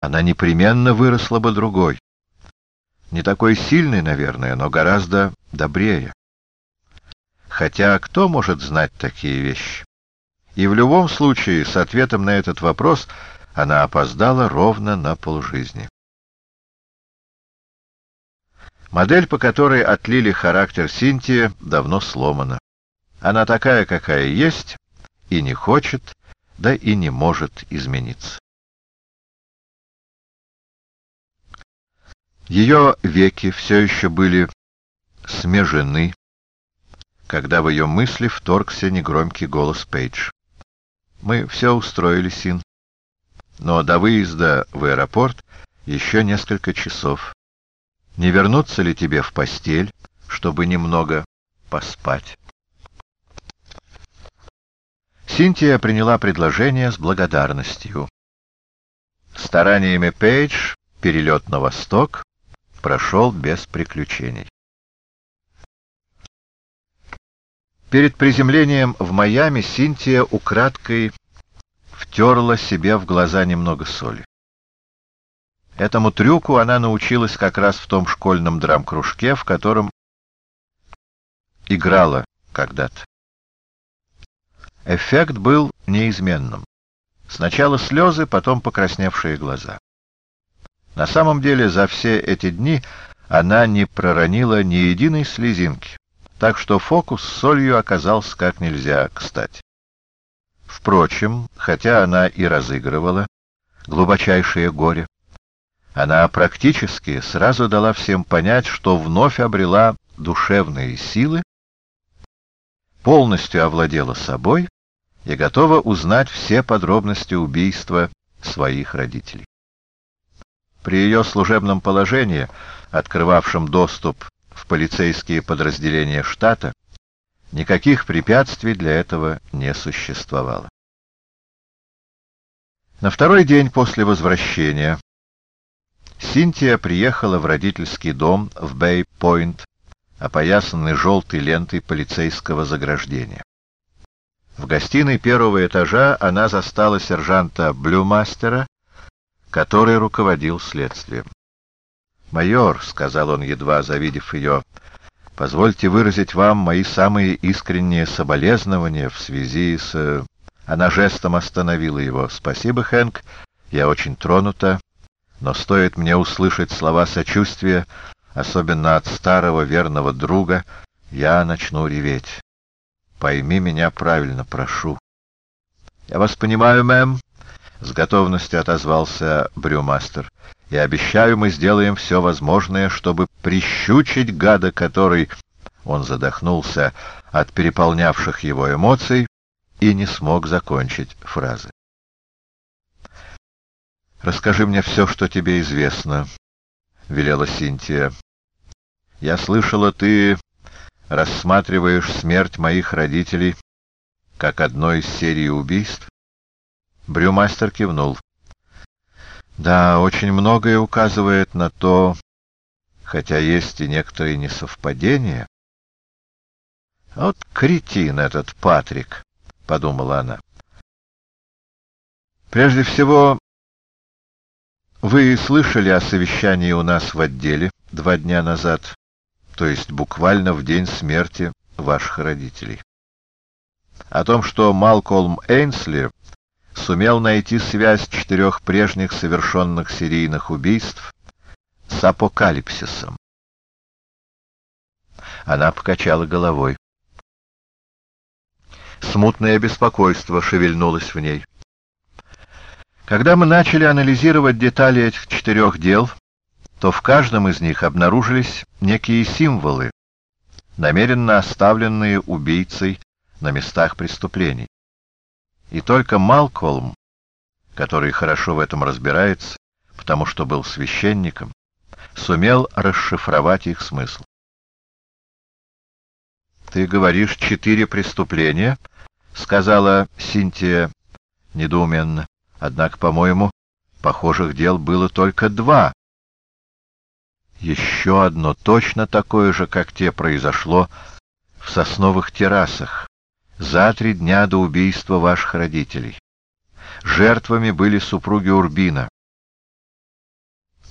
она непременно выросла бы другой. Не такой сильный, наверное, но гораздо добрее. Хотя кто может знать такие вещи? И в любом случае, с ответом на этот вопрос она опоздала ровно на полжизни. Модель, по которой отлили характер Синтии, давно сломана. Она такая, какая есть, и не хочет, да и не может измениться. Ее веки все еще были смежены, когда в ее мысли вторгся негромкий голос Пейдж. «Мы все устроили, Син. Но до выезда в аэропорт еще несколько часов. Не вернуться ли тебе в постель, чтобы немного поспать?» Синтия приняла предложение с благодарностью. Стараниями Пейдж перелет на восток прошел без приключений. Перед приземлением в Майами Синтия украдкой втерла себе в глаза немного соли. Этому трюку она научилась как раз в том школьном драм-кружке, в котором играла когда-то. Эффект был неизменным. Сначала слезы, потом покрасневшие глаза. На самом деле за все эти дни она не проронила ни единой слезинки, так что фокус с солью оказался как нельзя кстати. Впрочем, хотя она и разыгрывала глубочайшее горе, она практически сразу дала всем понять, что вновь обрела душевные силы, полностью овладела собой и готова узнать все подробности убийства своих родителей. При ее служебном положении, открывавшем доступ в полицейские подразделения штата, никаких препятствий для этого не существовало. На второй день после возвращения Синтия приехала в родительский дом в Бэй-Пойнт, опоясанный желтой лентой полицейского заграждения. В гостиной первого этажа она застала сержанта Блюмастера который руководил следствием. «Майор», — сказал он, едва завидев ее, — «позвольте выразить вам мои самые искренние соболезнования в связи с...» Она жестом остановила его. «Спасибо, Хэнк, я очень тронута, но стоит мне услышать слова сочувствия, особенно от старого верного друга, я начну реветь. Пойми меня правильно, прошу». «Я вас понимаю, мэм», — с готовностью отозвался Брюмастер. — И обещаю, мы сделаем все возможное, чтобы прищучить гада, который... Он задохнулся от переполнявших его эмоций и не смог закончить фразы. «Расскажи мне все, что тебе известно», — велела Синтия. «Я слышала, ты рассматриваешь смерть моих родителей как одно из серии убийств?» Брюмастер кивнул. Да, очень многое указывает на то, хотя есть и некоторые несовпадения. Вот кретин этот Патрик, — подумала она. Прежде всего, вы слышали о совещании у нас в отделе два дня назад, то есть буквально в день смерти ваших родителей. О том, что Малкольм Эйнсли сумел найти связь четырех прежних совершенных серийных убийств с апокалипсисом. Она покачала головой. Смутное беспокойство шевельнулось в ней. Когда мы начали анализировать детали этих четырех дел, то в каждом из них обнаружились некие символы, намеренно оставленные убийцей на местах преступлений. И только Малкольм, который хорошо в этом разбирается, потому что был священником, сумел расшифровать их смысл. «Ты говоришь, четыре преступления?» — сказала Синтия недоуменно. «Однако, по-моему, похожих дел было только два. Еще одно точно такое же, как те, произошло в сосновых террасах за три дня до убийства ваших родителей. Жертвами были супруги Урбина.